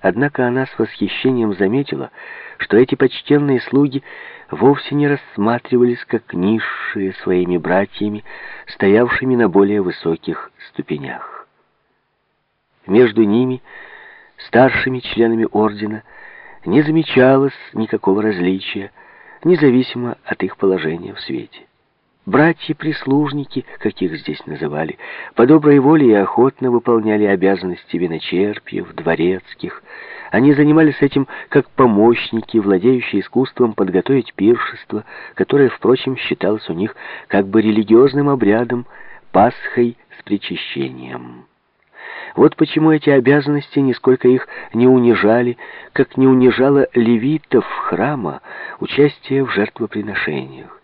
Однако она с восхищением заметила, что эти почтенные слуги вовсе не рассматривались как низшие своими братьями, стоявшими на более высоких ступенях. Между ними, старшими членами ордена, не замечалось никакого различия, независимо от их положения в свете. Братья-прислужники, как их здесь называли, по доброй воле и охотно выполняли обязанности виночерпьев, дворецких. Они занимались этим как помощники, владеющие искусством подготовить пиршество, которое, впрочем, считалось у них как бы религиозным обрядом, пасхой с причащением. Вот почему эти обязанности нисколько их не унижали, как не унижало левитов храма участие в жертвоприношениях.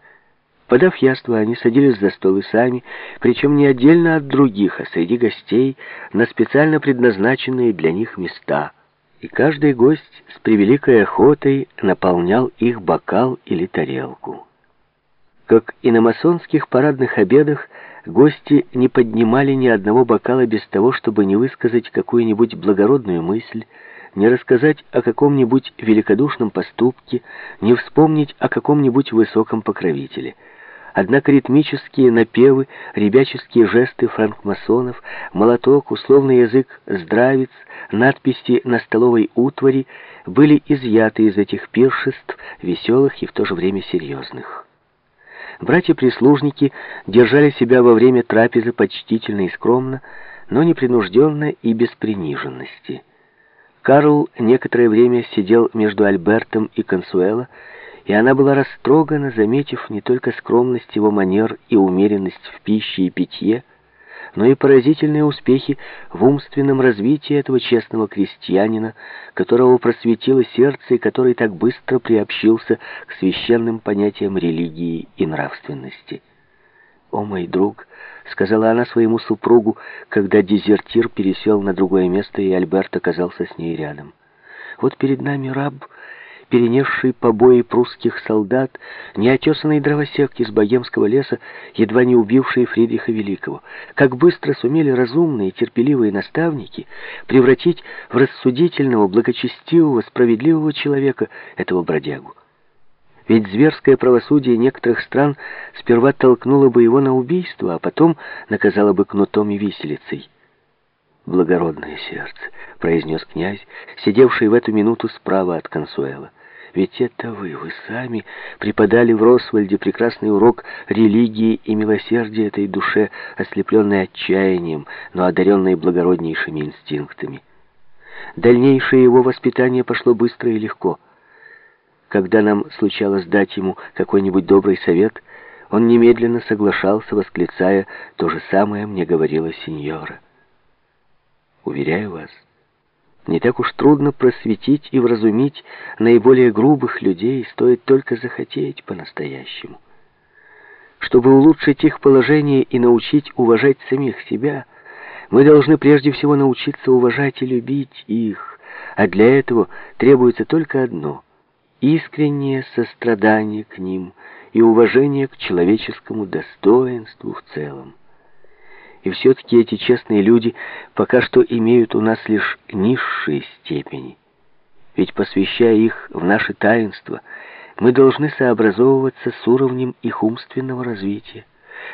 Подав яство, они садились за стол и сами, причем не отдельно от других, а среди гостей, на специально предназначенные для них места. И каждый гость с превеликой охотой наполнял их бокал или тарелку. Как и на масонских парадных обедах, гости не поднимали ни одного бокала без того, чтобы не высказать какую-нибудь благородную мысль, не рассказать о каком-нибудь великодушном поступке, не вспомнить о каком-нибудь высоком покровителе — Однако ритмические напевы, ребяческие жесты франкмасонов, молоток, условный язык здравиц, надписи на столовой утвари были изъяты из этих пиршеств, веселых и в то же время серьезных. Братья-прислужники держали себя во время трапезы почтительно и скромно, но непринужденно и без приниженности. Карл некоторое время сидел между Альбертом и Консуэло, и она была растрогана, заметив не только скромность его манер и умеренность в пище и питье, но и поразительные успехи в умственном развитии этого честного крестьянина, которого просветило сердце и который так быстро приобщился к священным понятиям религии и нравственности. «О, мой друг!» — сказала она своему супругу, когда дезертир пересел на другое место, и Альберт оказался с ней рядом. «Вот перед нами раб, перенесший побои прусских солдат, неотесанный дровосек из богемского леса, едва не убивший Фридриха Великого. Как быстро сумели разумные и терпеливые наставники превратить в рассудительного, благочестивого, справедливого человека этого бродягу. Ведь зверское правосудие некоторых стран сперва толкнуло бы его на убийство, а потом наказало бы кнутом и виселицей. «Благородное сердце», — произнес князь, сидевший в эту минуту справа от Консуэла. «Ведь это вы, вы сами преподали в Росвальде прекрасный урок религии и милосердия этой душе, ослепленной отчаянием, но одаренной благороднейшими инстинктами. Дальнейшее его воспитание пошло быстро и легко. Когда нам случалось дать ему какой-нибудь добрый совет, он немедленно соглашался, восклицая «То же самое мне говорила сеньора». Уверяю вас, не так уж трудно просветить и вразумить наиболее грубых людей, стоит только захотеть по-настоящему. Чтобы улучшить их положение и научить уважать самих себя, мы должны прежде всего научиться уважать и любить их, а для этого требуется только одно — искреннее сострадание к ним и уважение к человеческому достоинству в целом. И все-таки эти честные люди пока что имеют у нас лишь низшие степени. Ведь посвящая их в наше таинство, мы должны сообразовываться с уровнем их умственного развития,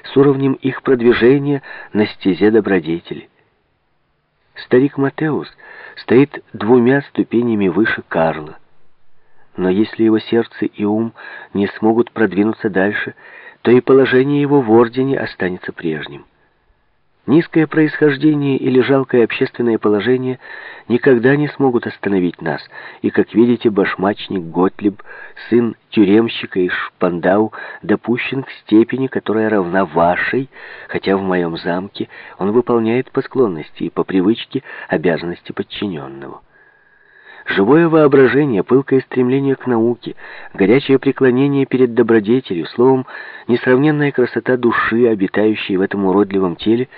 с уровнем их продвижения на стезе добродетели. Старик Матеус стоит двумя ступенями выше Карла. Но если его сердце и ум не смогут продвинуться дальше, то и положение его в ордене останется прежним. Низкое происхождение или жалкое общественное положение никогда не смогут остановить нас, и, как видите, башмачник Готлиб, сын тюремщика из Шпандау, допущен к степени, которая равна вашей, хотя в моем замке он выполняет по склонности и по привычке обязанности подчиненного. Живое воображение, пылкое стремление к науке, горячее преклонение перед добродетелью, словом, несравненная красота души, обитающей в этом уродливом теле,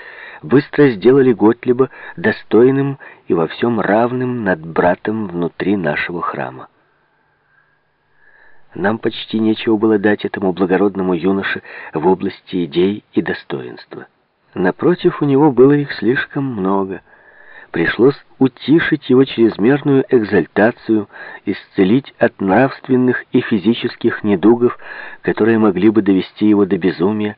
быстро сделали Готлиба достойным и во всем равным над братом внутри нашего храма. Нам почти нечего было дать этому благородному юноше в области идей и достоинства. Напротив, у него было их слишком много — пришлось утишить его чрезмерную экзальтацию, исцелить от нравственных и физических недугов, которые могли бы довести его до безумия,